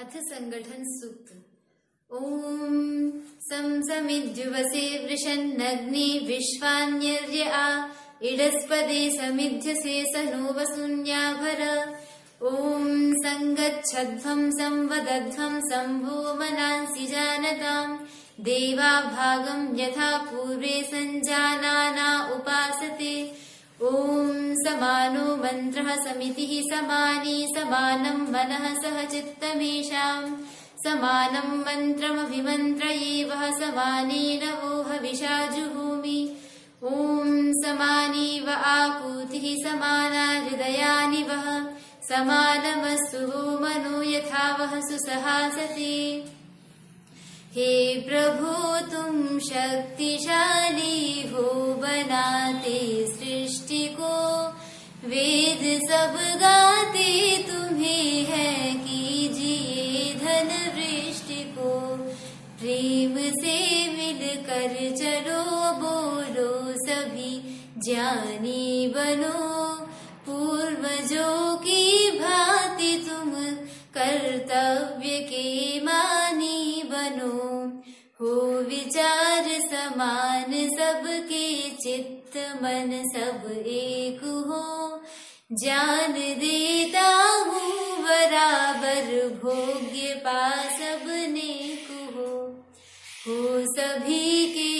अथ सङ्गठन् सूक्त। ॐ सं समिद्युवसे वृषन्नग्नि विश्वान्यर्य आ। इडस्पदे समिध्यसे स नो वसून्याभर ॐ सङ्गच्छध्वं संवदध्वं सम्भो मनांसि जानताम् देवा भागं यथा पूर्वे सञ्जानाना समानो मन्त्रः समितिः समानी समानं मनः सह चित्तमेषाम्। समानं मन्त्रमभिमन्त्र एव समानेन वोह विशाजुभूमि ॐ समानीव आकूतिः समाना हृदयानि वः समानमस्तु वो मनो यथा वः सुसहासते। हे प्रभो तुम शक्तिशाली हो सब गाते तुम्हें है कीजिए धन वृष्टि को। प्रेम से मिलकर चलो बोलो सभी, ज्ञानी बनो। पूर्वजों की भांति तुम कर्तव्य के मानी बनो। हो विचार समान सबके चित्त मन सब एक ज्ञान देता हूँ बराबर भोग्य पा सबने को। हो सभी सभी